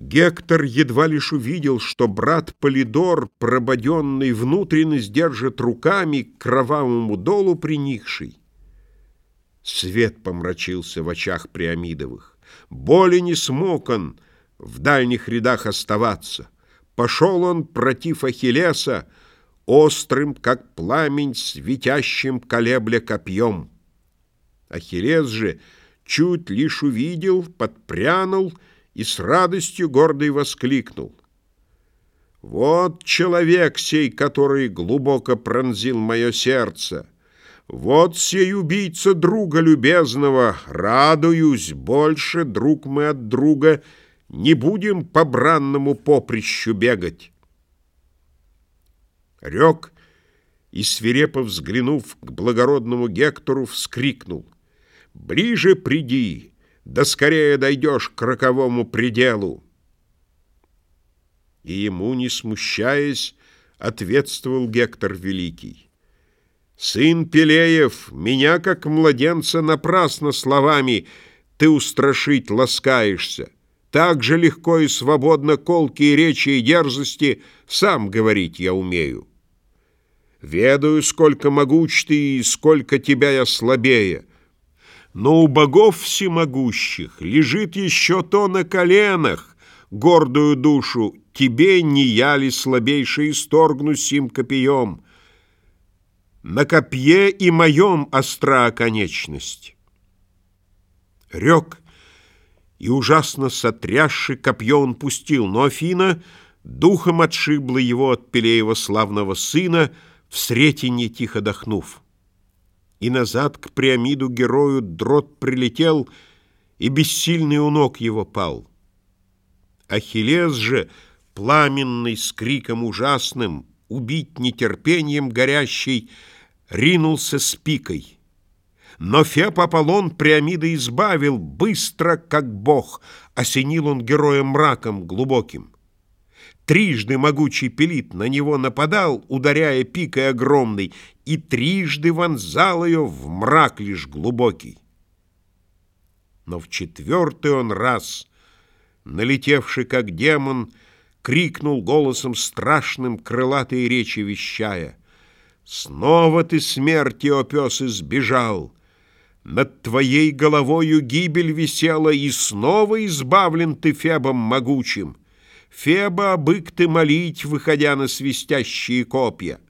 Гектор едва лишь увидел, что брат Полидор, прободенный внутренность, держит руками кровавому долу приникший. Свет помрачился в очах Приамидовых. Боли не смог он в дальних рядах оставаться. Пошел он против Ахиллеса, острым, как пламень, светящим колебля копьем. Ахиллес же чуть лишь увидел, подпрянул и с радостью гордый воскликнул. «Вот человек сей, который глубоко пронзил мое сердце! Вот сей убийца друга любезного! Радуюсь, больше, друг мы от друга, не будем по бранному поприщу бегать!» Рек и, свирепо взглянув к благородному Гектору, вскрикнул. «Ближе приди!» Да скорее дойдешь к роковому пределу. И ему, не смущаясь, ответствовал Гектор Великий. Сын Пелеев, меня, как младенца, напрасно словами ты устрашить ласкаешься. Так же легко и свободно колкие речи и дерзости сам говорить я умею. Ведаю, сколько могуч ты и сколько тебя я слабее. Но у богов всемогущих лежит еще то на коленах, гордую душу, тебе не я ли слабейший исторгну сим копьем? На копье и моем остра конечность. Рек, и ужасно сотрясший копье он пустил, но Афина духом отшибла его от Пелеева славного сына, в сретенье тихо дохнув и назад к Приамиду герою дрот прилетел, и бессильный у ног его пал. Ахиллес же, пламенный, с криком ужасным, убить нетерпением горящий, ринулся с пикой. Но Феб Аполлон Приамида избавил, быстро, как бог, осенил он героя мраком глубоким. Трижды могучий пелит на него нападал, ударяя пикой огромной, и трижды вонзал ее в мрак лишь глубокий. Но в четвертый он раз, налетевший как демон, крикнул голосом страшным крылатые речи вещая. «Снова ты смерти, о пес, избежал!» Над твоей головою гибель висела, И снова избавлен ты Фебом могучим. Феба, бык ты молить, выходя на свистящие копья.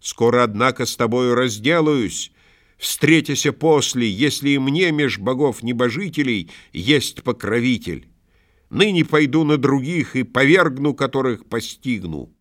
Скоро, однако, с тобою разделаюсь, встретяся после, если и мне меж богов-небожителей есть покровитель. Ныне пойду на других и повергну, которых постигну.